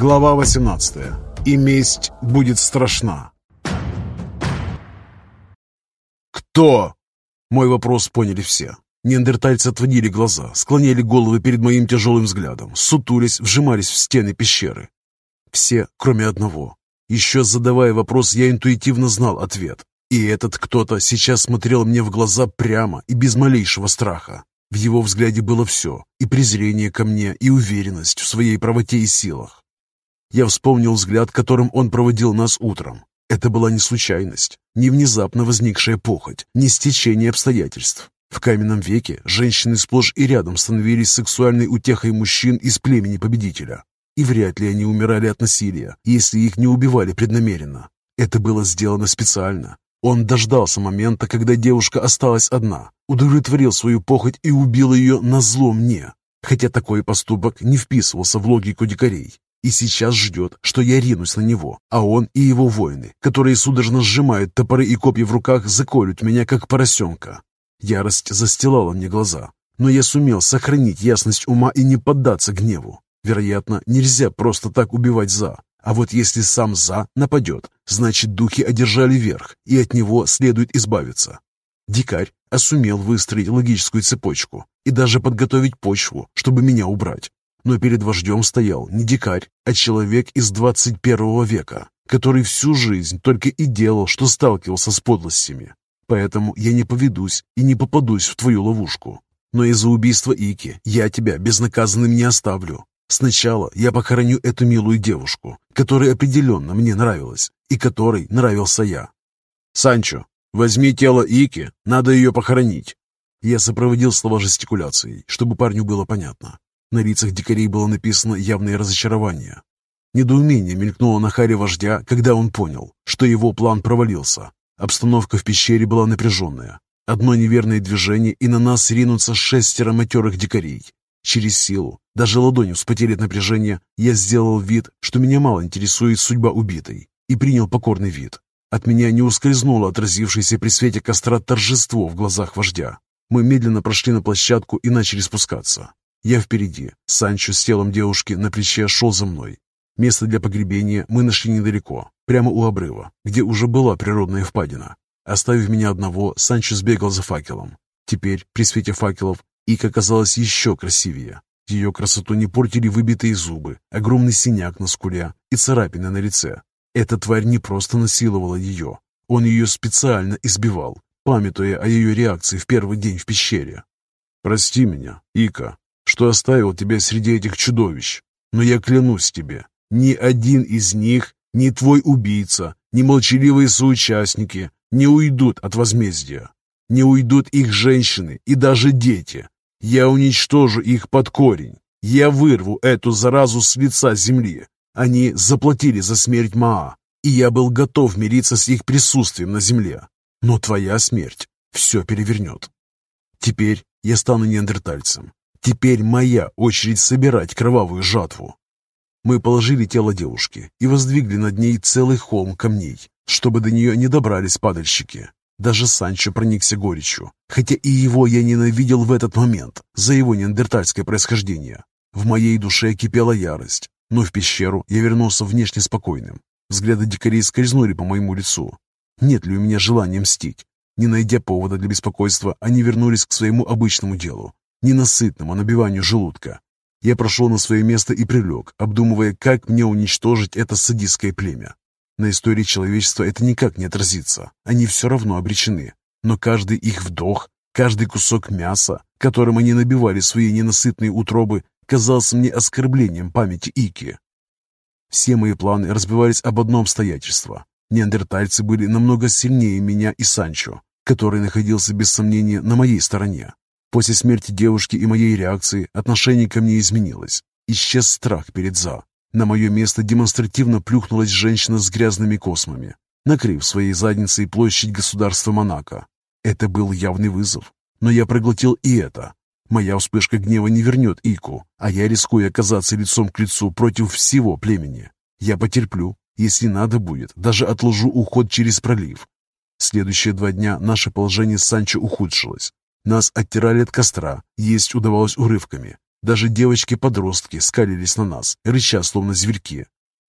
Глава 18. И месть будет страшна. «Кто?» Мой вопрос поняли все. Неандертальцы отводили глаза, склоняли головы перед моим тяжелым взглядом, сутулись, вжимались в стены пещеры. Все, кроме одного. Еще задавая вопрос, я интуитивно знал ответ. И этот кто-то сейчас смотрел мне в глаза прямо и без малейшего страха. В его взгляде было все, и презрение ко мне, и уверенность в своей правоте и силах. Я вспомнил взгляд, которым он проводил нас утром. Это была не случайность, не внезапно возникшая похоть, не стечение обстоятельств. В каменном веке женщины сплошь и рядом становились сексуальной утехой мужчин из племени победителя. И вряд ли они умирали от насилия, если их не убивали преднамеренно. Это было сделано специально, он дождался момента, когда девушка осталась одна, удовлетворил свою похоть и убил ее на зло мне, хотя такой поступок не вписывался в логику дикарей. И сейчас ждет, что я ринусь на него, а он и его воины, которые судорожно сжимают топоры и копья в руках, заколют меня, как поросенка. Ярость застилала мне глаза, но я сумел сохранить ясность ума и не поддаться гневу. Вероятно, нельзя просто так убивать за, а вот если сам За нападет, значит духи одержали верх, и от него следует избавиться. Дикарь а выстроить логическую цепочку и даже подготовить почву, чтобы меня убрать. Но перед вождем стоял не дикарь, а человек из 21 века, который всю жизнь только и делал, что сталкивался с подлостями. Поэтому я не поведусь и не попадусь в твою ловушку. Но из-за убийства Ики я тебя безнаказанным не оставлю. Сначала я похороню эту милую девушку, которая определенно мне нравилась и которой нравился я. «Санчо, возьми тело Ики, надо ее похоронить». Я сопроводил слова жестикуляцией, чтобы парню было понятно. На лицах дикарей было написано явное разочарование. Недоумение мелькнуло на харе вождя, когда он понял, что его план провалился. Обстановка в пещере была напряженная. Одно неверное движение, и на нас ринутся шестеро матерых дикарей. Через силу, даже ладони вспотели от напряжения, я сделал вид, что меня мало интересует судьба убитой, и принял покорный вид. От меня не ускользнуло отразившееся при свете костра торжество в глазах вождя. Мы медленно прошли на площадку и начали спускаться. Я впереди, Санчо с телом девушки на плече шел за мной. Место для погребения мы нашли недалеко, прямо у обрыва, где уже была природная впадина. Оставив меня одного, Санчо сбегал за факелом. Теперь, при свете факелов, Ика казалась еще красивее. Ее красоту не портили выбитые зубы, огромный синяк на скуле и царапины на лице. Эта тварь не просто насиловала ее, он ее специально избивал, памятуя о ее реакции в первый день в пещере. «Прости меня, Ика, что оставил тебя среди этих чудовищ, но я клянусь тебе, ни один из них, ни твой убийца, ни молчаливые соучастники не уйдут от возмездия. Не уйдут их женщины и даже дети, я уничтожу их под корень. Я вырву эту заразу с лица земли. Они заплатили за смерть Маа, и я был готов мириться с их присутствием на земле. Но твоя смерть все перевернет. Теперь я стану неандертальцем. Теперь моя очередь собирать кровавую жатву. Мы положили тело девушки и воздвигли над ней целый холм камней, чтобы до нее не добрались падальщики. Даже Санчо проникся горечью, хотя и его я ненавидел в этот момент за его неандертальское происхождение. В моей душе кипела ярость, но в пещеру я вернулся внешне спокойным. Взгляды дикарей скользнули по моему лицу. Нет ли у меня желания мстить? Не найдя повода для беспокойства, они вернулись к своему обычному делу, ненасытному набиванию желудка. Я прошел на свое место и прилег, обдумывая, как мне уничтожить это садистское племя. На истории человечества это никак не отразится. Они все равно обречены. Но каждый их вдох, каждый кусок мяса, которым они набивали свои ненасытные утробы, казался мне оскорблением памяти Ики. Все мои планы разбивались об одном обстоятельстве. Неандертальцы были намного сильнее меня и Санчо, который находился без сомнения на моей стороне. После смерти девушки и моей реакции отношение ко мне изменилось. Исчез страх перед За. На мое место демонстративно плюхнулась женщина с грязными космами, накрыв своей задницей площадь государства Монако. Это был явный вызов, но я проглотил и это. Моя вспышка гнева не вернет Ику, а я рискую оказаться лицом к лицу против всего племени. Я потерплю, если надо будет, даже отложу уход через пролив. Следующие два дня наше положение с Санчо ухудшилось. Нас оттирали от костра, есть удавалось урывками. Даже девочки-подростки скалились на нас, рыча, словно зверьки.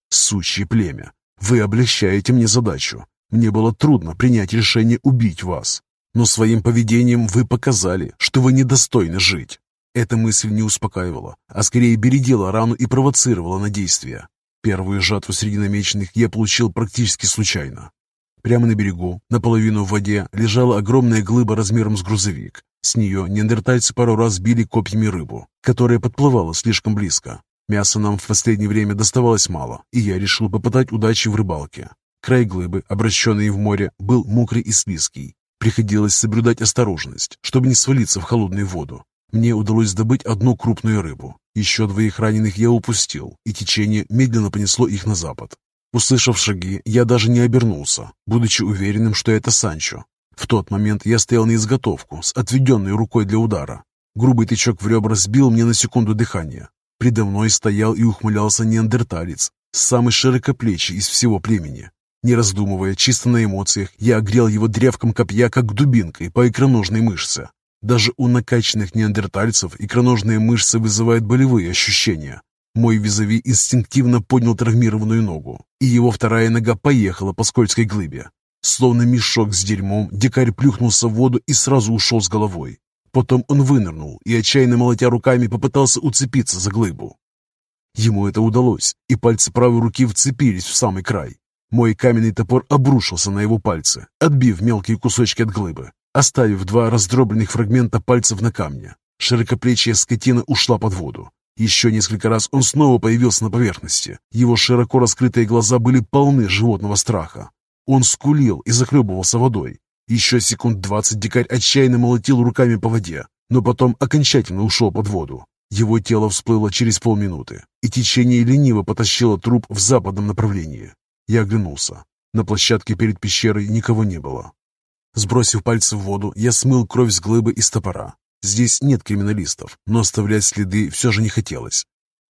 Сучье племя, вы облегчаете мне задачу. Мне было трудно принять решение убить вас. Но своим поведением вы показали, что вы недостойны жить. Эта мысль не успокаивала, а скорее бередила рану и провоцировала на действие. Первую жатву среди намеченных я получил практически случайно. Прямо на берегу, наполовину в воде, лежала огромная глыба размером с грузовик. С нее неандертальцы пару раз били копьями рыбу, которая подплывала слишком близко. Мяса нам в последнее время доставалось мало, и я решил попытать удачи в рыбалке. Край глыбы, обращенный в море, был мокрый и слизкий. Приходилось соблюдать осторожность, чтобы не свалиться в холодную воду. Мне удалось добыть одну крупную рыбу. Еще двоих раненых я упустил, и течение медленно понесло их на запад. Услышав шаги, я даже не обернулся, будучи уверенным, что это Санчо. В тот момент я стоял на изготовку с отведенной рукой для удара. Грубый тычок в ребра сбил мне на секунду дыхание. Предо мной стоял и ухмылялся неандерталец, самый широкоплечий из всего племени. Не раздумывая, чисто на эмоциях, я огрел его древком копья, как дубинкой, по икроножной мышце. Даже у накачанных неандертальцев икроножные мышцы вызывают болевые ощущения. Мой визави инстинктивно поднял травмированную ногу, и его вторая нога поехала по скользкой глыбе. Словно мешок с дерьмом, дикарь плюхнулся в воду и сразу ушел с головой. Потом он вынырнул и, отчаянно молотя руками, попытался уцепиться за глыбу. Ему это удалось, и пальцы правой руки вцепились в самый край. Мой каменный топор обрушился на его пальцы, отбив мелкие кусочки от глыбы, оставив два раздробленных фрагмента пальцев на камне. Широкоплечья скотина ушла под воду, еще несколько раз он снова появился на поверхности. Его широко раскрытые глаза были полны животного страха. Он скулил и захлебывался водой. Еще секунд двадцать дикарь отчаянно молотил руками по воде, но потом окончательно ушел под воду. Его тело всплыло через полминуты, и течение лениво потащило труп в западном направлении. Я оглянулся. На площадке перед пещерой никого не было. Сбросив пальцы в воду, я смыл кровь с глыбы из топора. Здесь нет криминалистов, но оставлять следы все же не хотелось.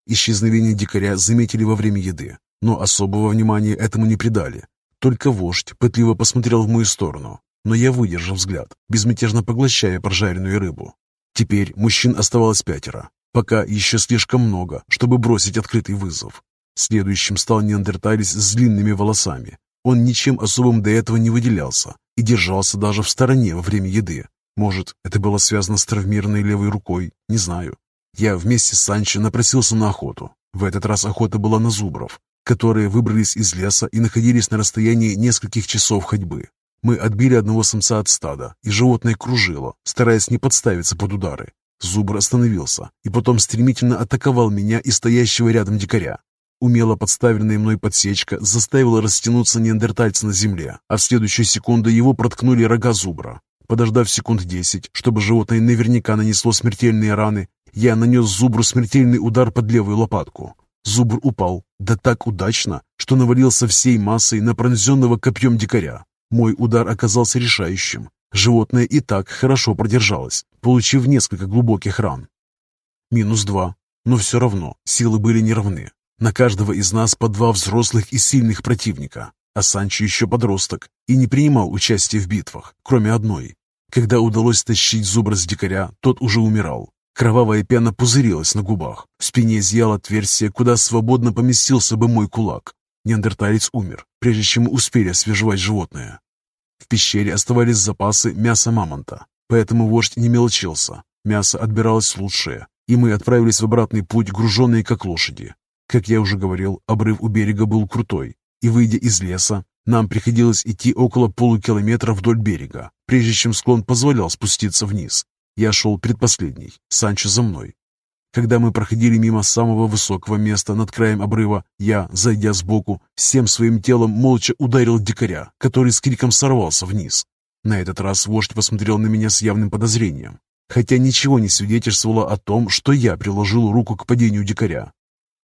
Исчезновение дикаря заметили во время еды, но особого внимания этому не придали. Только вождь пытливо посмотрел в мою сторону, но я выдержал взгляд, безмятежно поглощая прожаренную рыбу. Теперь мужчин оставалось пятеро, пока еще слишком много, чтобы бросить открытый вызов. Следующим стал неандерталец с длинными волосами. Он ничем особым до этого не выделялся и держался даже в стороне во время еды, может, это было связано с травмированной левой рукой, не знаю. Я вместе с Санчо напросился на охоту. В этот раз охота была на зубров, которые выбрались из леса и находились на расстоянии нескольких часов ходьбы. Мы отбили одного самца от стада, и животное кружило, стараясь не подставиться под удары. Зубр остановился и потом стремительно атаковал меня и стоящего рядом дикаря. Умело подставленная мной подсечка заставила растянуться неандертальца на земле, а в следующую секунду его проткнули рога зубра. Подождав секунд десять, чтобы животное наверняка нанесло смертельные раны, я нанес зубру смертельный удар под левую лопатку. Зубр упал, да так удачно, что навалился всей массой на пронзенного копьем дикаря. Мой удар оказался решающим. Животное и так хорошо продержалось, получив несколько глубоких ран. Минус два. Но все равно силы были неравны. На каждого из нас по два взрослых и сильных противника а Санчо еще подросток и не принимал участия в битвах, кроме одной. Когда удалось тащить зубра с дикаря, тот уже умирал. Кровавая пена пузырилась на губах. В спине зияла отверстие, куда свободно поместился бы мой кулак. Неандерталец умер, прежде чем успели освежевать животное. В пещере оставались запасы мяса мамонта, поэтому вождь не мелочился. Мясо отбиралось лучшее, и мы отправились в обратный путь, груженные как лошади. Как я уже говорил, обрыв у берега был крутой, и, выйдя из леса, нам приходилось идти около полукилометра вдоль берега, прежде чем склон позволял спуститься вниз. Я шел предпоследний, Санчо за мной. Когда мы проходили мимо самого высокого места над краем обрыва, я, зайдя сбоку, всем своим телом молча ударил дикаря, который с криком сорвался вниз. На этот раз вождь посмотрел на меня с явным подозрением, хотя ничего не свидетельствовало о том, что я приложил руку к падению дикаря.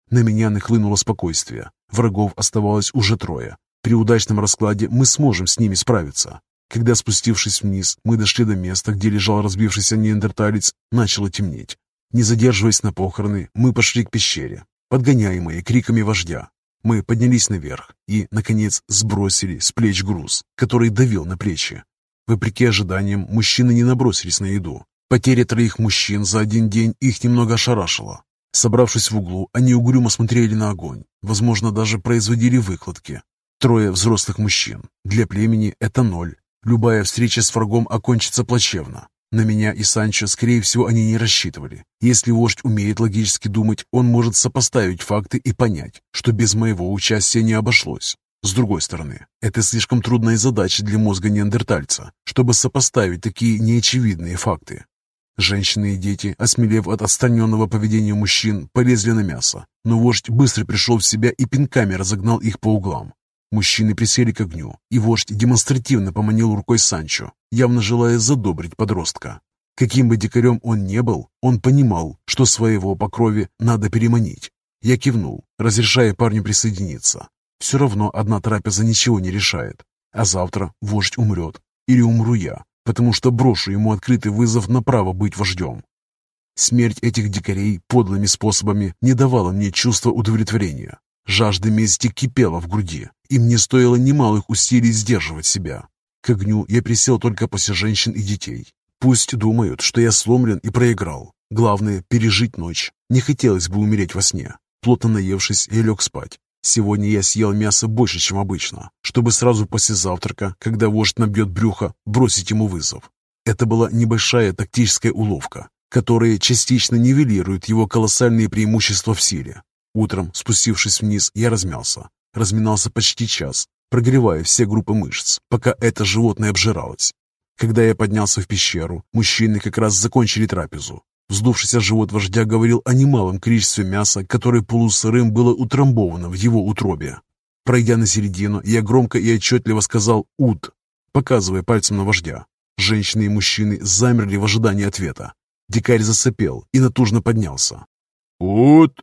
На меня нахлынуло спокойствие. Врагов оставалось уже трое. При удачном раскладе мы сможем с ними справиться. Когда, спустившись вниз, мы дошли до места, где лежал разбившийся неандерталец, начало темнеть. Не задерживаясь на похороны, мы пошли к пещере, подгоняемые криками вождя. Мы поднялись наверх и, наконец, сбросили с плеч груз, который давил на плечи. Вопреки ожиданиям, мужчины не набросились на еду. Потеря троих мужчин за один день их немного ошарашила. Собравшись в углу, они угрюмо смотрели на огонь, возможно, даже производили выкладки. Трое взрослых мужчин. Для племени это ноль. Любая встреча с врагом окончится плачевно. На меня и Санчо, скорее всего, они не рассчитывали. Если вождь умеет логически думать, он может сопоставить факты и понять, что без моего участия не обошлось. С другой стороны, это слишком трудная задача для мозга неандертальца, чтобы сопоставить такие неочевидные факты. Женщины и дети, осмелев от отстраненного поведения мужчин, полезли на мясо, но вождь быстро пришел в себя и пинками разогнал их по углам. Мужчины присели к огню, и вождь демонстративно поманил рукой Санчо, явно желая задобрить подростка. Каким бы дикарем он не был, он понимал, что своего по крови надо переманить. Я кивнул, разрешая парню присоединиться. Все равно одна трапеза ничего не решает. А завтра вождь умрет. Или умру я, потому что брошу ему открытый вызов на право быть вождем. Смерть этих дикарей подлыми способами не давала мне чувства удовлетворения. Жажда мести кипела в груди, и мне стоило немалых усилий сдерживать себя. К огню я присел только после женщин и детей. Пусть думают, что я сломлен и проиграл. Главное — пережить ночь. Не хотелось бы умереть во сне. Плотно наевшись, я лег спать. Сегодня я съел мясо больше, чем обычно, чтобы сразу после завтрака, когда вождь набьет брюхо, бросить ему вызов. Это была небольшая тактическая уловка, которая частично нивелирует его колоссальные преимущества в силе. Утром, спустившись вниз, я размялся. Разминался почти час, прогревая все группы мышц, пока это животное обжиралось. Когда я поднялся в пещеру, мужчины как раз закончили трапезу. Вздувшийся живот вождя говорил о немалом количестве мяса, которое полусырым было утрамбовано в его утробе. Пройдя на середину, я громко и отчетливо сказал «Ут», показывая пальцем на вождя. Женщины и мужчины замерли в ожидании ответа. Дикарь засопел и натужно поднялся. «Ут!»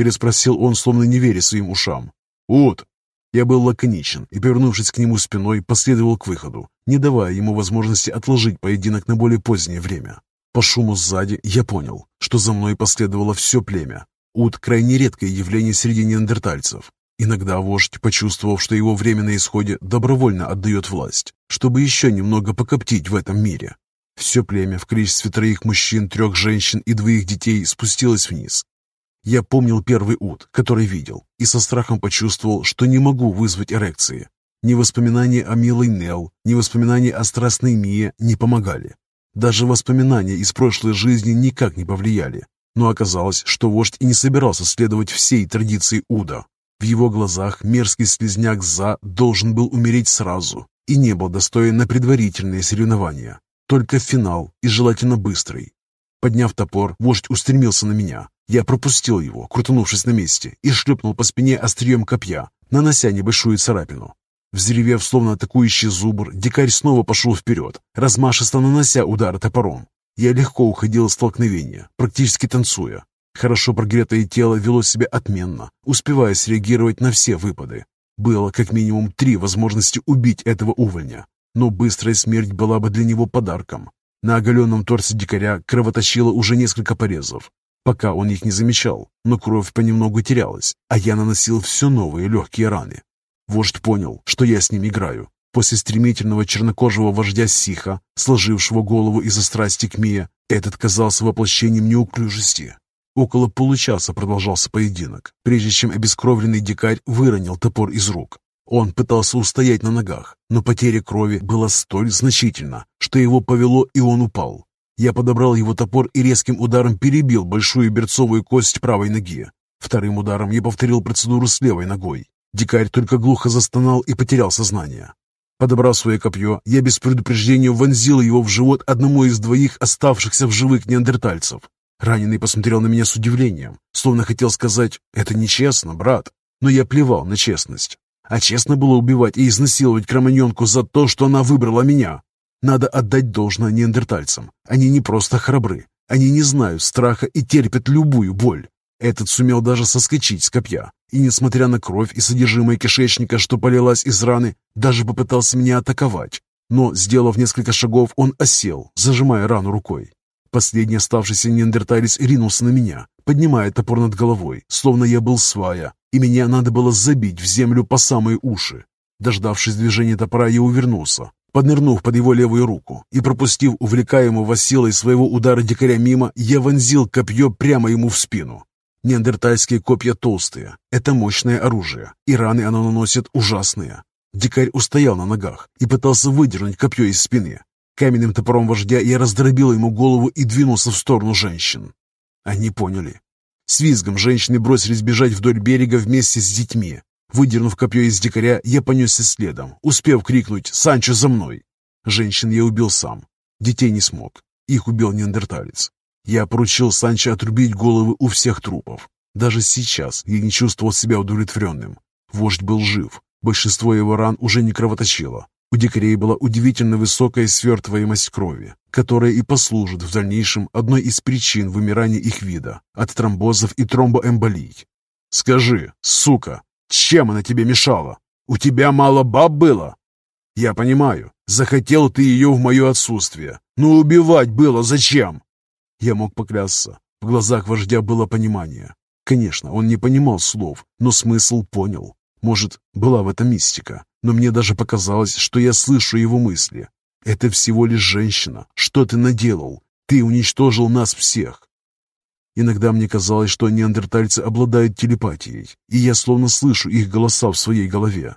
Переспросил он, словно не веря своим ушам. «Вот!» Я был лаконичен и, повернувшись к нему спиной, последовал к выходу, не давая ему возможности отложить поединок на более позднее время. По шуму сзади я понял, что за мной последовало все племя. Ут – крайне редкое явление среди неандертальцев. Иногда вождь, почувствовав, что его время на исходе, добровольно отдает власть, чтобы еще немного покоптить в этом мире. Все племя в количестве троих мужчин, трех женщин и двоих детей спустилось вниз, я помнил первый ут, который видел, и со страхом почувствовал, что не могу вызвать эрекции. Ни воспоминания о милой Нел, ни воспоминания о страстной Мие не помогали. Даже воспоминания из прошлой жизни никак не повлияли. Но оказалось, что вождь и не собирался следовать всей традиции Уда. В его глазах мерзкий слезняк За должен был умереть сразу и не был достоин на предварительные соревнования. Только финал и желательно быстрый. Подняв топор, вождь устремился на меня, я пропустил его, крутанувшись на месте, и шлепнул по спине острием копья, нанося небольшую царапину. Взревев, словно атакующий зубр, дикарь снова пошел вперед, размашисто нанося удар топором. Я легко уходил от столкновения, практически танцуя. Хорошо прогретое тело вело себя отменно, успевая среагировать на все выпады. Было как минимум три возможности убить этого увольня, но быстрая смерть была бы для него подарком. На оголенном торсе дикаря кровоточило уже несколько порезов, пока он их не замечал, но кровь понемногу терялась, а я наносил все новые легкие раны. Вождь понял, что я с ним играю. После стремительного чернокожего вождя Сиха, сложившего голову из-за страсти к Мия, этот казался воплощением неуклюжести. Около получаса продолжался поединок, прежде чем обескровленный дикарь выронил топор из рук. Он пытался устоять на ногах, но потеря крови была столь значительна, что его повело, и он упал. Я подобрал его топор и резким ударом перебил большую берцовую кость правой ноги. Вторым ударом я повторил процедуру с левой ногой. Дикарь только глухо застонал и потерял сознание. Подобрав свое копье, я без предупреждения вонзил его в живот одному из двоих оставшихся в живых неандертальцев. Раненый посмотрел на меня с удивлением, словно хотел сказать «Это нечестно, брат». Но я плевал на честность. А честно было убивать и изнасиловать кроманьонку за то, что она выбрала меня. Надо отдать должное неандертальцам. Они не просто храбры. Они не знают страха и терпят любую боль. Этот сумел даже соскочить с копья. И, несмотря на кровь и содержимое кишечника, что полилась из раны, даже попытался меня атаковать. Но, сделав несколько шагов, он осел, зажимая рану рукой. Последний оставшийся неандерталец ринулся на меня, поднимая топор над головой, словно я был свая, и меня надо было забить в землю по самые уши. Дождавшись движения топора, я увернулся, Поднырнув под его левую руку и пропустив увлекаемого силой своего удара дикаря мимо, я вонзил копье прямо ему в спину. Неандертальские копья толстые. Это мощное оружие, и раны оно наносит ужасные. Дикарь устоял на ногах и пытался выдернуть копье из спины. Каменным топором вождя я раздробил ему голову и двинулся в сторону женщин. Они поняли. С визгом женщины бросились бежать вдоль берега вместе с детьми. Выдернув копье из дикаря, я понесся следом, успев крикнуть «Санчо, за мной!». Женщин я убил сам. Детей не смог. Их убил неандерталец. Я поручил Санчо отрубить головы у всех трупов. Даже сейчас я не чувствовал себя удовлетворенным. Вождь был жив. Большинство его ран уже не кровоточило. У дикарей была удивительно высокая свертываемость крови, которая и послужит в дальнейшем одной из причин вымирания их вида от тромбозов и тромбоэмболий. «Скажи, сука, чем она тебе мешала? У тебя мало баб было?» «Я понимаю. Захотел ты ее в мое отсутствие. Но убивать было зачем?» Я мог поклясться. В глазах вождя было понимание. Конечно, он не понимал слов, но смысл понял. Может, была в этом мистика, но мне даже показалось, что я слышу его мысли. «Это всего лишь женщина. Что ты наделал? Ты уничтожил нас всех. Иногда мне казалось, что неандертальцы обладают телепатией, и я словно слышу их голоса в своей голове.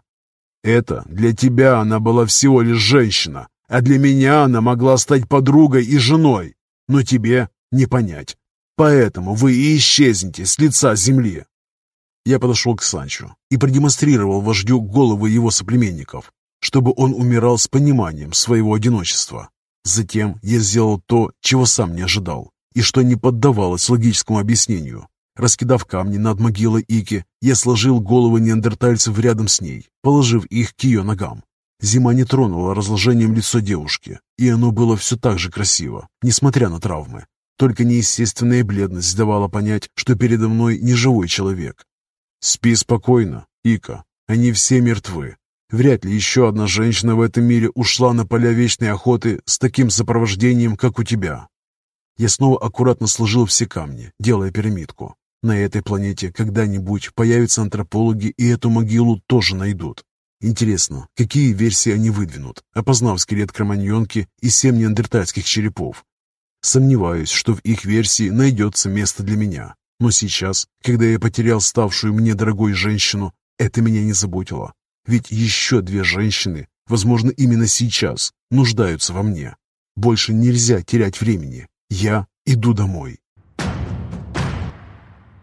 Это для тебя она была всего лишь женщина, а для меня она могла стать подругой и женой. Но тебе не понять. Поэтому вы и исчезнете с лица земли. Я подошел к Санчо и продемонстрировал вождю головы его соплеменников, чтобы он умирал с пониманием своего одиночества. Затем я сделал то, чего сам не ожидал и что не поддавалось логическому объяснению. Раскидав камни над могилой Ики, я сложил головы неандертальцев рядом с ней, положив их к ее ногам. Зима не тронула разложением лицо девушки, и оно было все так же красиво, несмотря на травмы. Только неестественная бледность давала понять, что передо мной не живой человек. «Спи спокойно, Ика, они все мертвы. Вряд ли еще одна женщина в этом мире ушла на поля вечной охоты с таким сопровождением, как у тебя. Я снова аккуратно сложил все камни, делая пирамидку. На этой планете когда-нибудь появятся антропологи и эту могилу тоже найдут. Интересно, какие версии они выдвинут, опознав скелет кроманьонки и семь неандертальских черепов. Сомневаюсь, что в их версии найдется место для меня. Но сейчас, когда я потерял ставшую мне дорогой женщину, это меня не заботило. Ведь еще две женщины, возможно, именно сейчас, нуждаются во мне. Больше нельзя терять времени. Я иду домой.